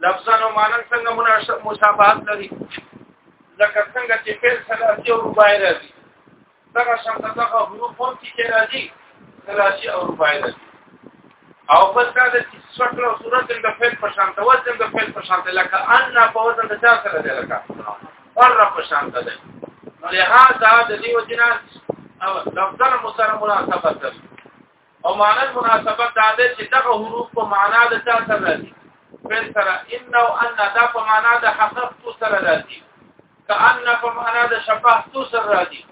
لفظا او معنا څنګه مناسب مشابهت لري ځکه څنګه چې فعل ثلاثي او رباعي راځي دغه شان دغه حروف هم چې راځي ثلاثي او رباعي راځي او بل دا د شکل او صورت د فعل په شان ته وزن د فعل په شان ته لکه ان په وزن د چا سره دی لکه ور په شان ته دی نو لهدا د دې وجنه او لفظا مسره مناسبت لري او معنا مناسبت دا ده چې دغه حروف په معنا د چا سره راځي فعل سره ان او ان دا په معنا د حقق تو سره راځي کأن په معنا د شفاه تو سره راځي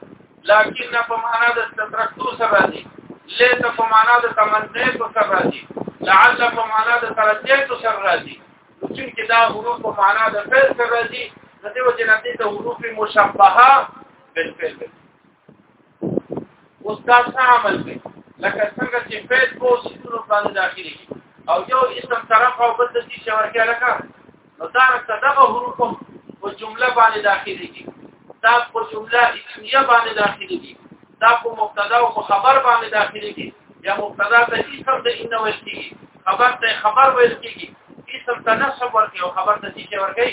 لكن په معنا د تترک تو سره راځي ليس په معنا د تمنې تو سره راځي لعل په معنا د ترجې تو سره راځي چې دا حروف په معنا د فعل سره راځي د دې وجه نه د حروف مشبهه بالفعل اوس دا څه عمل کوي لکه څنګه چې فعل په سونو باندې داخلي او یو اسم طرف او بل د شي ورکه لکه نو دا دغه حروف په جمله باندې داخلي دي دا په جمله اسمیه باندې داخلي دي دا په مبتدا او په خبر باندې داخلي دي یا مبتدا ته اسم د انه وشتي خبر ته خبر ویل کیږي اسم ته نسب ورکړي او خبر ته شي ورکړي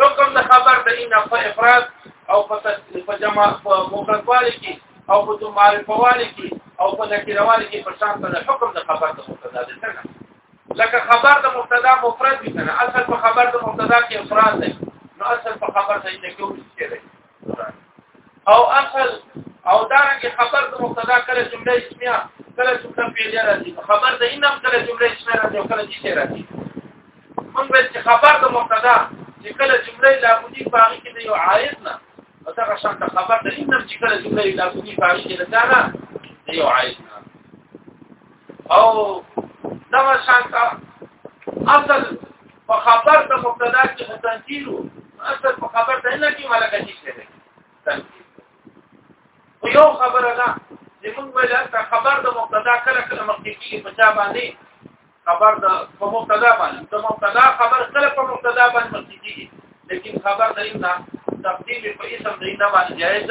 حکم د خبر د ان په افراد او په جمع په مفردوالي کې او په معرفوالي کې او په نکیروالي کې په شان د حکم د خبر د مبتدا د څنګه لکه خبر د مبتدا مفرد وي کنه اصل په خبر د مبتدا کې افراد دی نو اصل په خبر د ان کې وشي او اصل او دارنګه خبر د مبتدا کله جمله اسمیه کله جمله فعلیه راځي خبر د انم کله جمله اسمیه راځي او کله چې راځي موږ به چې خبر د مبتدا چې کله جمله لا بودی باغی کې یو عائد نه او دا شان ته خبر د انم چې کله جمله لا بودی باغی کې نه دا نه یو عائد نه او دا شانتا اصل په خبر د مبتدا کې تنکیر اصل په خبر د نه کې ملکه شي شه تنکیر خو یو خبره ده چې موږ ویل دا خبر د مبتدا کله کله مخکې کې په چا باندې خبر د په مبتدا باندې د مبتدا خبر کله په مبتدا باندې مخکې کېږي لیکن خبر د نه تقدیم په اسم د نه باندې جایز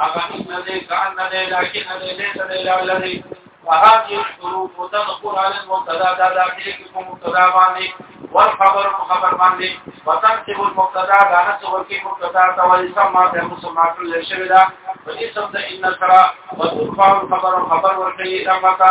هغه نه دې کار نه دې لکه نه دې لې ته دې لالري فهذه الشروط تدخل على المبتدا دا داخله کې کوم مبتدا باندې والخبر خبر باندې وتنسب المبتدا دا نه څور کې مبتدا ته ولې سما ته مسما کړل شوی دا په دې سم د ان سره وترفع الخبر خبر ورته یې دا ماته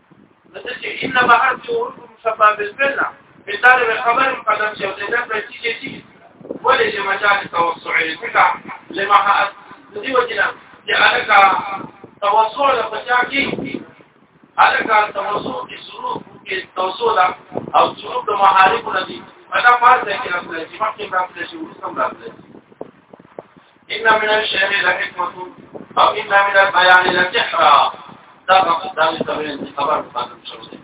چې انما هر څه ورته مشابه بالبنا په طالب خبر مقدم شي او د نن نتیجه دي ولې چې مجال توسع لکه لما دې وجنه چې الکا توسع له پچا کې الکا توسع کې شروع کې توسع او شروع د محارب نه دي مدا پاتې کې راځي چې مخکې راځي چې ورسم راځي ان من الشعر لحكمه او ان من البيان لسحرا دا په دغه تمرین کې خبر پاتم شو دي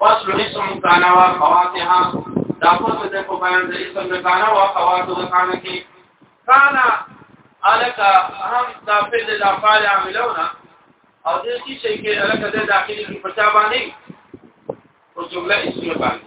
فصل اسم کانا و خواتها دا په دې په بیان د اسم د کانا و خواتو د کانا کې کانا الک هم دا په دې د افعال عاملونه او دې کې چې کې الک د داخلي کې پچا باندې او جمله اسم باندې